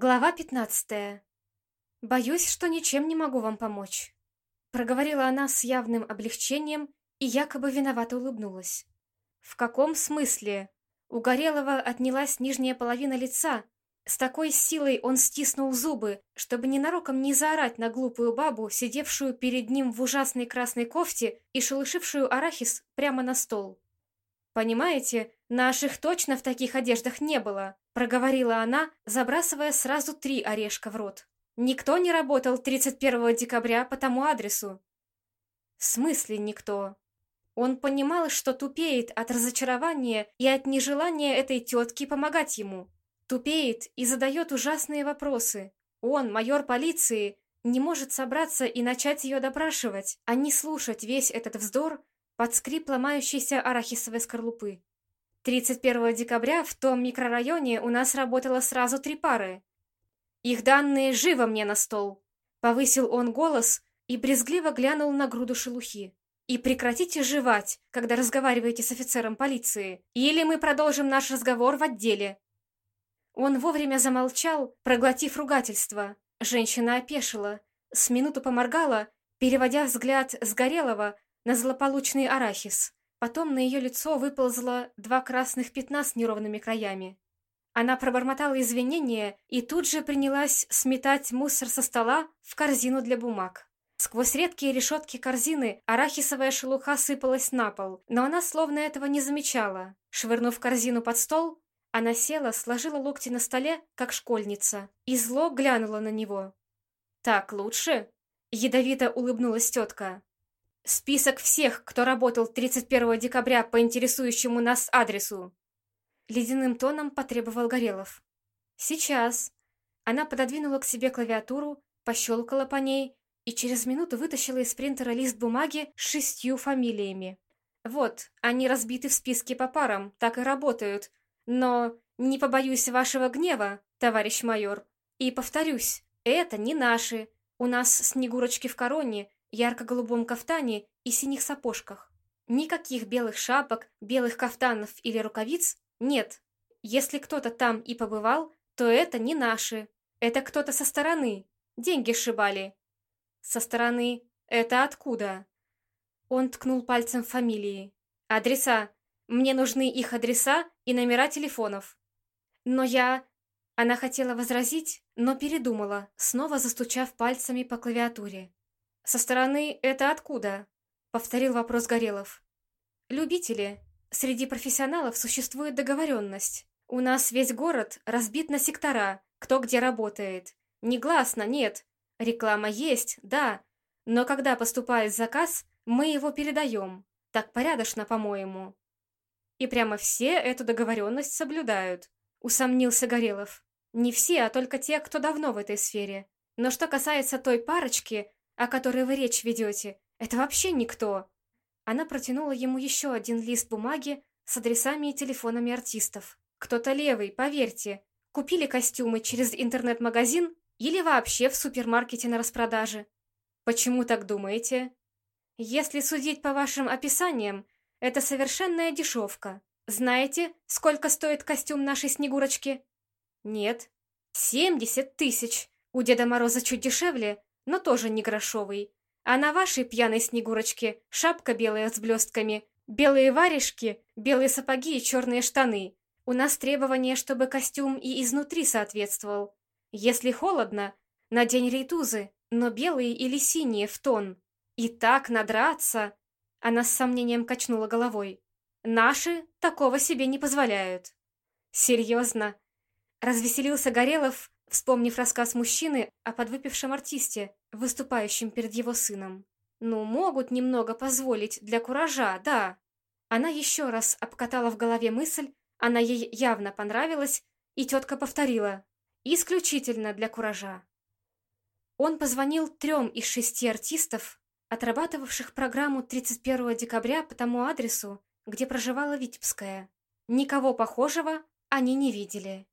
Глава 15. «Боюсь, что ничем не могу вам помочь», — проговорила она с явным облегчением и якобы виновато улыбнулась. «В каком смысле?» У Горелого отнялась нижняя половина лица. С такой силой он стиснул зубы, чтобы ненароком не заорать на глупую бабу, сидевшую перед ним в ужасной красной кофте и шелушившую арахис прямо на стол. «Понимаете, наших точно в таких одеждах не было», проговорила она, забрасывая сразу три орешка в рот. «Никто не работал 31 декабря по тому адресу». «В смысле никто?» Он понимал, что тупеет от разочарования и от нежелания этой тетки помогать ему. Тупеет и задает ужасные вопросы. Он, майор полиции, не может собраться и начать ее допрашивать, а не слушать весь этот вздор, под скрип ломающейся арахисовой скорлупы. 31 декабря в том микрорайоне у нас работало сразу три пары. Их данные живо мне на стол. Повысил он голос и брезгливо глянул на груду шелухи. И прекратите жевать, когда разговариваете с офицером полиции, или мы продолжим наш разговор в отделе. Он вовремя замолчал, проглотив ругательство. Женщина опешила, с минуту поморгала, переводя взгляд с Горелого на злополучный арахис. Потом на ее лицо выползло два красных пятна с неровными краями. Она пробормотала извинения и тут же принялась сметать мусор со стола в корзину для бумаг. Сквозь редкие решетки корзины арахисовая шелуха сыпалась на пол, но она словно этого не замечала. Швырнув корзину под стол, она села, сложила локти на столе, как школьница, и зло глянула на него. «Так лучше?» — ядовито улыбнулась тетка. Список всех, кто работал 31 декабря по интересующему нас адресу. Ледяным тоном потребовал Горелов. Сейчас. Она пододвинула к себе клавиатуру, пощелкала по ней и через минуту вытащила из принтера лист бумаги с шестью фамилиями. Вот, они разбиты в списке по парам, так и работают. Но не побоюсь вашего гнева, товарищ майор. И повторюсь, это не наши. У нас снегурочки в короне, ярко-голубом кафтане и синих сапожках. Никаких белых шапок, белых кафтанов или рукавиц нет. Если кто-то там и побывал, то это не наши. Это кто-то со стороны. Деньги сшибали. Со стороны это откуда? Он ткнул пальцем фамилии. Адреса. Мне нужны их адреса и номера телефонов. Но я... Она хотела возразить, но передумала, снова застучав пальцами по клавиатуре. «Со стороны это откуда?» — повторил вопрос Горелов. «Любители. Среди профессионалов существует договоренность. У нас весь город разбит на сектора, кто где работает. Негласно, нет. Реклама есть, да. Но когда поступает заказ, мы его передаем. Так порядочно, по-моему». «И прямо все эту договоренность соблюдают», — усомнился Горелов. «Не все, а только те, кто давно в этой сфере. Но что касается той парочки, о которой вы речь ведете, это вообще никто!» Она протянула ему еще один лист бумаги с адресами и телефонами артистов. «Кто-то левый, поверьте. Купили костюмы через интернет-магазин или вообще в супермаркете на распродаже. Почему так думаете? Если судить по вашим описаниям, это совершенная дешевка. Знаете, сколько стоит костюм нашей Снегурочки? Нет. Семьдесят тысяч. У Деда Мороза чуть дешевле, но тоже не грошовый. А на вашей пьяной Снегурочке шапка белая с блестками, белые варежки, белые сапоги и черные штаны. У нас требование, чтобы костюм и изнутри соответствовал. Если холодно, надень рейтузы, но белые или синие в тон. И так надраться. Она с сомнением качнула головой. Наши такого себе не позволяют. Серьезно. Развеселился Горелов, вспомнив рассказ мужчины о подвыпившем артисте, выступающем перед его сыном. Ну, могут немного позволить для куража, да. Она еще раз обкатала в голове мысль, она ей явно понравилась, и тетка повторила. Исключительно для куража. Он позвонил трем из шести артистов, отрабатывавших программу 31 декабря по тому адресу, где проживала Витебская. Никого похожего они не видели.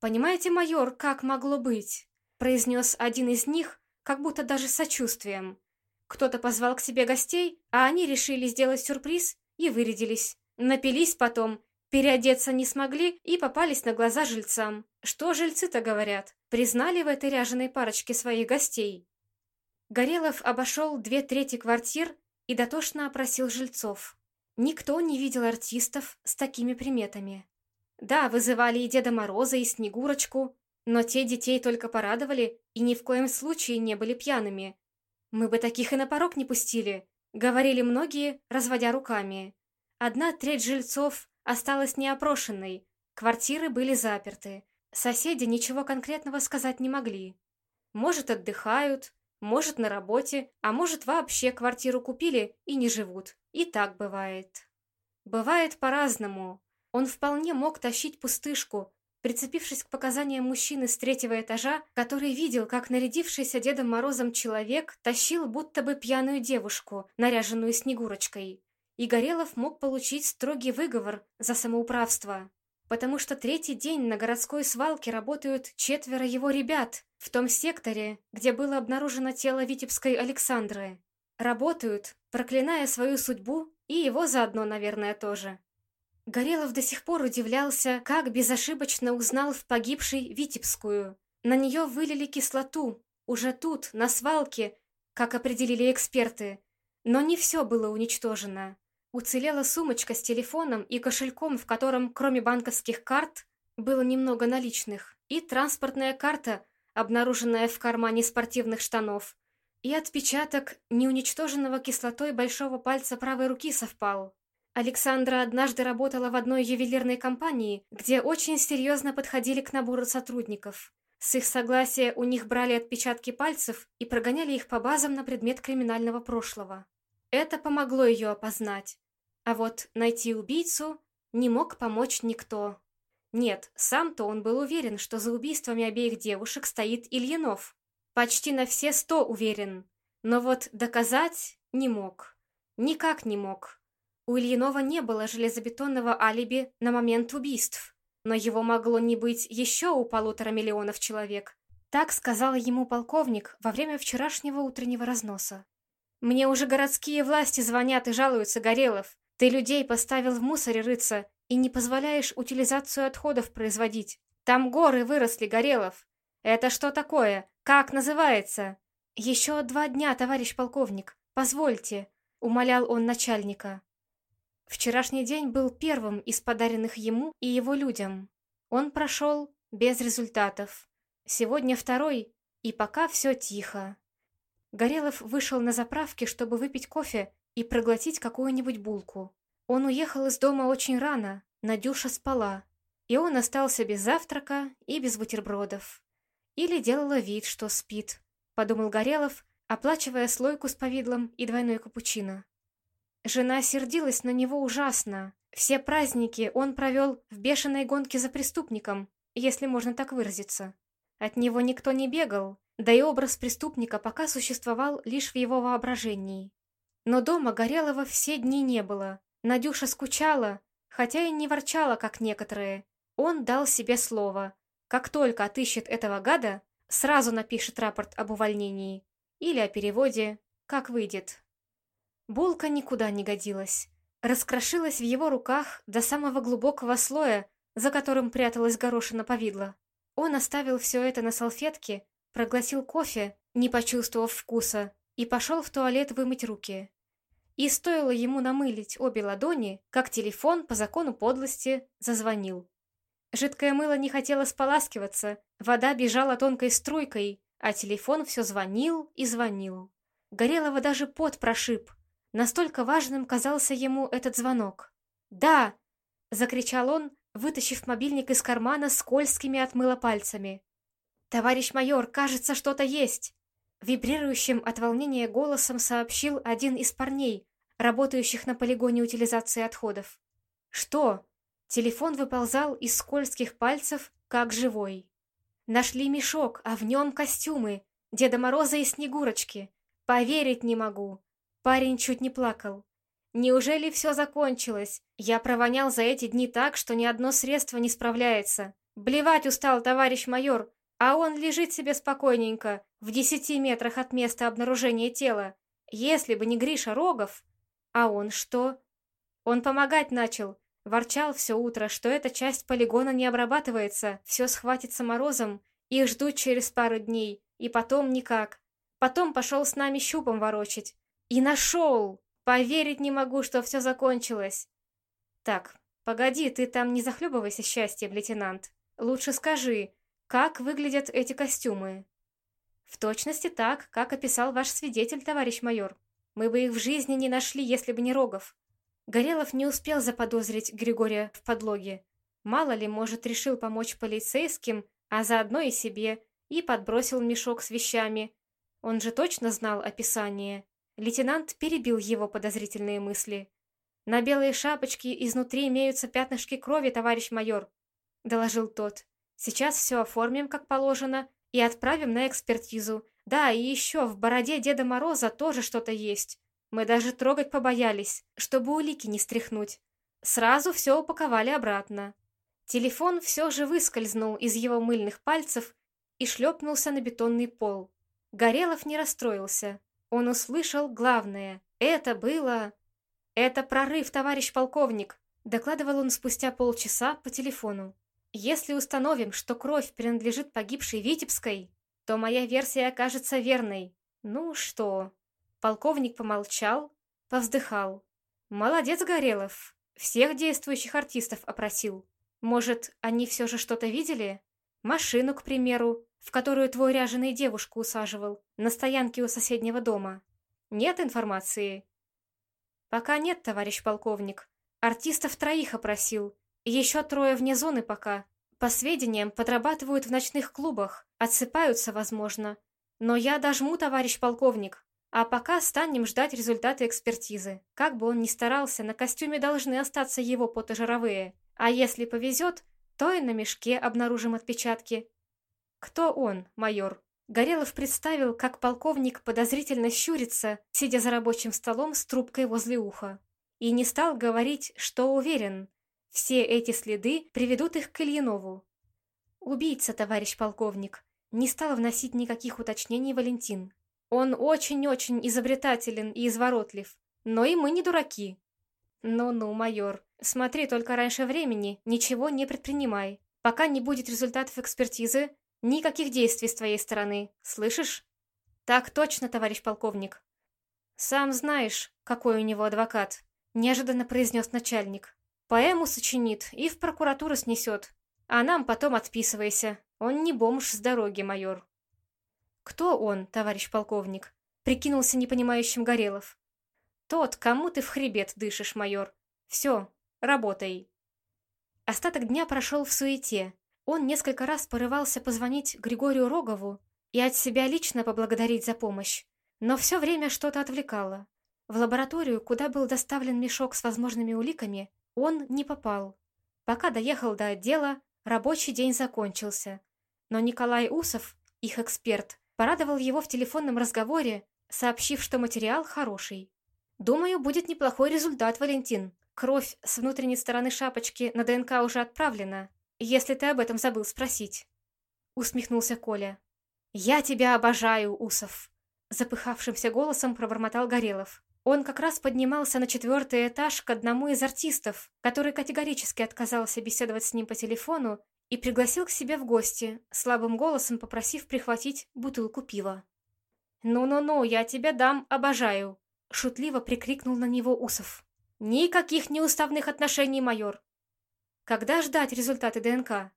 «Понимаете, майор, как могло быть?» произнес один из них, как будто даже сочувствием. Кто-то позвал к себе гостей, а они решили сделать сюрприз и вырядились. Напились потом Переодеться не смогли и попались на глаза жильцам. Что жильцы-то говорят? Признали в этой ряженой парочке своих гостей? Горелов обошел две трети квартир и дотошно опросил жильцов. Никто не видел артистов с такими приметами. Да, вызывали и Деда Мороза, и Снегурочку, но те детей только порадовали и ни в коем случае не были пьяными. Мы бы таких и на порог не пустили, говорили многие, разводя руками. Одна треть жильцов осталась неопрошенной, квартиры были заперты, соседи ничего конкретного сказать не могли. Может, отдыхают, может, на работе, а может, вообще квартиру купили и не живут. И так бывает. Бывает по-разному. Он вполне мог тащить пустышку, прицепившись к показаниям мужчины с третьего этажа, который видел, как нарядившийся Дедом Морозом человек тащил будто бы пьяную девушку, наряженную Снегурочкой и Горелов мог получить строгий выговор за самоуправство, потому что третий день на городской свалке работают четверо его ребят в том секторе, где было обнаружено тело Витебской Александры. Работают, проклиная свою судьбу и его заодно, наверное, тоже. Горелов до сих пор удивлялся, как безошибочно узнал в погибшей Витебскую. На нее вылили кислоту, уже тут, на свалке, как определили эксперты. Но не все было уничтожено. Уцелела сумочка с телефоном и кошельком, в котором, кроме банковских карт, было немного наличных, и транспортная карта, обнаруженная в кармане спортивных штанов, и отпечаток неуничтоженного кислотой большого пальца правой руки совпал. Александра однажды работала в одной ювелирной компании, где очень серьезно подходили к набору сотрудников. С их согласия у них брали отпечатки пальцев и прогоняли их по базам на предмет криминального прошлого. Это помогло ее опознать. А вот найти убийцу не мог помочь никто. Нет, сам-то он был уверен, что за убийствами обеих девушек стоит Ильинов. Почти на все сто уверен. Но вот доказать не мог. Никак не мог. У Ильинова не было железобетонного алиби на момент убийств. Но его могло не быть еще у полутора миллионов человек. Так сказал ему полковник во время вчерашнего утреннего разноса. Мне уже городские власти звонят и жалуются, Горелов. Ты людей поставил в мусоре рыться и не позволяешь утилизацию отходов производить. Там горы выросли, Горелов. Это что такое? Как называется? Еще два дня, товарищ полковник. Позвольте, умолял он начальника. Вчерашний день был первым из подаренных ему и его людям. Он прошел без результатов. Сегодня второй, и пока все тихо. Горелов вышел на заправке, чтобы выпить кофе и проглотить какую-нибудь булку. Он уехал из дома очень рано, Надюша спала, и он остался без завтрака и без бутербродов. Или делала вид, что спит, подумал Горелов, оплачивая слойку с повидлом и двойной капучино. Жена сердилась на него ужасно. Все праздники он провел в бешеной гонке за преступником, если можно так выразиться. От него никто не бегал, да и образ преступника пока существовал лишь в его воображении. Но дома Горелого все дни не было. Надюша скучала, хотя и не ворчала, как некоторые. Он дал себе слово. Как только отыщет этого гада, сразу напишет рапорт об увольнении. Или о переводе, как выйдет. Булка никуда не годилась. Раскрошилась в его руках до самого глубокого слоя, за которым пряталась горошина повидла. Он оставил все это на салфетке проглотил кофе, не почувствовав вкуса, и пошел в туалет вымыть руки. И стоило ему намылить обе ладони, как телефон по закону подлости зазвонил. Жидкое мыло не хотело споласкиваться, вода бежала тонкой струйкой, а телефон все звонил и звонил. Горелого даже пот прошиб. Настолько важным казался ему этот звонок. «Да!» — закричал он, вытащив мобильник из кармана скользкими от мыла пальцами. «Товарищ майор, кажется, что-то есть!» Вибрирующим от волнения голосом сообщил один из парней, работающих на полигоне утилизации отходов. «Что?» Телефон выползал из скользких пальцев, как живой. «Нашли мешок, а в нем костюмы, Деда Мороза и Снегурочки. Поверить не могу!» Парень чуть не плакал. «Неужели все закончилось? Я провонял за эти дни так, что ни одно средство не справляется. Блевать устал, товарищ майор, а он лежит себе спокойненько, в десяти метрах от места обнаружения тела. Если бы не Гриша Рогов... А он что? Он помогать начал. Ворчал все утро, что эта часть полигона не обрабатывается, все схватится морозом, их ждут через пару дней, и потом никак. Потом пошел с нами щупом ворочить. И нашел! Поверить не могу, что все закончилось. Так, погоди, ты там не захлебывайся счастьем, лейтенант. Лучше скажи, как выглядят эти костюмы? В точности так, как описал ваш свидетель, товарищ майор. Мы бы их в жизни не нашли, если бы не Рогов. Горелов не успел заподозрить Григория в подлоге. Мало ли, может, решил помочь полицейским, а заодно и себе, и подбросил мешок с вещами. Он же точно знал описание. Лейтенант перебил его подозрительные мысли. «На белой шапочке изнутри имеются пятнышки крови, товарищ майор», — доложил тот. «Сейчас все оформим, как положено, и отправим на экспертизу. Да, и еще в бороде Деда Мороза тоже что-то есть. Мы даже трогать побоялись, чтобы улики не стряхнуть. Сразу все упаковали обратно. Телефон все же выскользнул из его мыльных пальцев и шлепнулся на бетонный пол. Горелов не расстроился. Он услышал главное. Это было... «Это прорыв, товарищ полковник», — докладывал он спустя полчаса по телефону. «Если установим, что кровь принадлежит погибшей Витебской, то моя версия окажется верной. Ну что, Полковник помолчал, повздыхал. «Молодец, Горелов. Всех действующих артистов опросил. Может, они все же что-то видели? Машину, к примеру, в которую твой ряженый девушку усаживал, на стоянке у соседнего дома. Нет информации?» «Пока нет, товарищ полковник. Артистов троих опросил. Еще трое вне зоны пока. По сведениям, подрабатывают в ночных клубах. Отсыпаются, возможно. Но я дожму, товарищ полковник. А пока станем ждать результаты экспертизы. Как бы он ни старался, на костюме должны остаться его потожировые. А если повезет, то и на мешке обнаружим отпечатки. Кто он, майор? Горелов представил, как полковник подозрительно щурится, сидя за рабочим столом с трубкой возле уха. И не стал говорить, что уверен. Все эти следы приведут их к Ильинову. «Убийца, товарищ полковник», не стал вносить никаких уточнений Валентин. Он очень-очень изобретателен и изворотлив. Но и мы не дураки. Ну-ну, майор, смотри только раньше времени, ничего не предпринимай. Пока не будет результатов экспертизы, никаких действий с твоей стороны. Слышишь? Так точно, товарищ полковник. Сам знаешь, какой у него адвокат, неожиданно произнес начальник. Поэму сочинит и в прокуратуру снесет. А нам потом отписывайся. Он не бомж с дороги, майор. «Кто он, товарищ полковник?» — прикинулся непонимающим Горелов. «Тот, кому ты в хребет дышишь, майор. Все, работай». Остаток дня прошел в суете. Он несколько раз порывался позвонить Григорию Рогову и от себя лично поблагодарить за помощь, но все время что-то отвлекало. В лабораторию, куда был доставлен мешок с возможными уликами, он не попал. Пока доехал до отдела, рабочий день закончился. Но Николай Усов, их эксперт, Порадовал его в телефонном разговоре, сообщив, что материал хороший. «Думаю, будет неплохой результат, Валентин. Кровь с внутренней стороны шапочки на ДНК уже отправлена, если ты об этом забыл спросить». Усмехнулся Коля. «Я тебя обожаю, Усов!» Запыхавшимся голосом пробормотал Горелов. Он как раз поднимался на четвертый этаж к одному из артистов, который категорически отказался беседовать с ним по телефону и пригласил к себе в гости, слабым голосом попросив прихватить бутылку пива. «Ну-ну-ну, я тебя дам, обожаю!» — шутливо прикрикнул на него Усов. «Никаких неуставных отношений, майор!» «Когда ждать результаты ДНК?»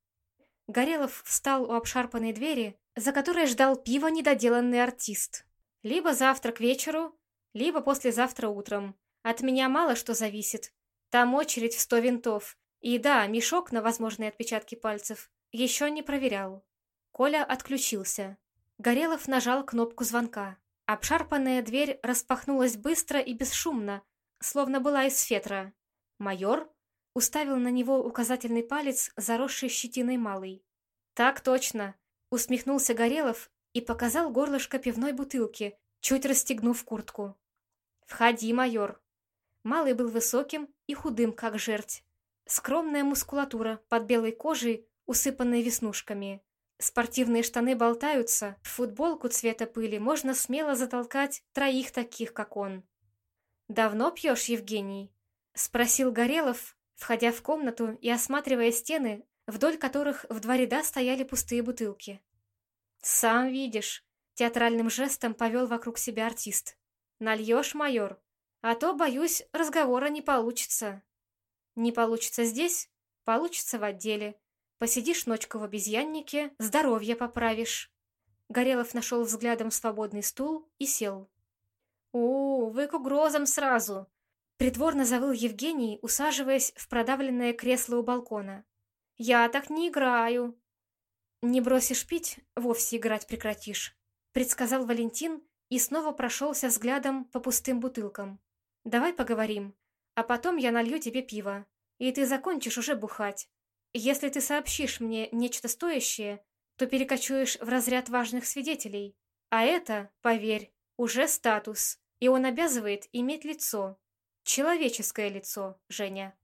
Горелов встал у обшарпанной двери, за которой ждал пива недоделанный артист. «Либо завтра к вечеру, либо послезавтра утром. От меня мало что зависит. Там очередь в сто винтов, и да, мешок на возможные отпечатки пальцев еще не проверял. Коля отключился. Горелов нажал кнопку звонка. Обшарпанная дверь распахнулась быстро и бесшумно, словно была из фетра. Майор уставил на него указательный палец, заросший щетиной малый. «Так точно!» — усмехнулся Горелов и показал горлышко пивной бутылки, чуть расстегнув куртку. «Входи, майор!» Малый был высоким и худым, как жерть. Скромная мускулатура под белой кожей, усыпанной веснушками. Спортивные штаны болтаются, в футболку цвета пыли можно смело затолкать троих таких, как он. «Давно пьешь, Евгений?» — спросил Горелов, входя в комнату и осматривая стены, вдоль которых в два ряда стояли пустые бутылки. «Сам видишь», — театральным жестом повел вокруг себя артист. «Нальешь, майор? А то, боюсь, разговора не получится». «Не получится здесь? Получится в отделе. Посидишь ночку в обезьяннике, здоровье поправишь». Горелов нашел взглядом свободный стул и сел. «У, вы к угрозам сразу!» Притворно завыл Евгений, усаживаясь в продавленное кресло у балкона. «Я так не играю!» «Не бросишь пить, вовсе играть прекратишь», предсказал Валентин и снова прошелся взглядом по пустым бутылкам. «Давай поговорим, а потом я налью тебе пиво, и ты закончишь уже бухать. Если ты сообщишь мне нечто стоящее, то перекочуешь в разряд важных свидетелей. А это, поверь, уже статус, и он обязывает иметь лицо. Человеческое лицо, Женя.